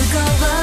We're gonna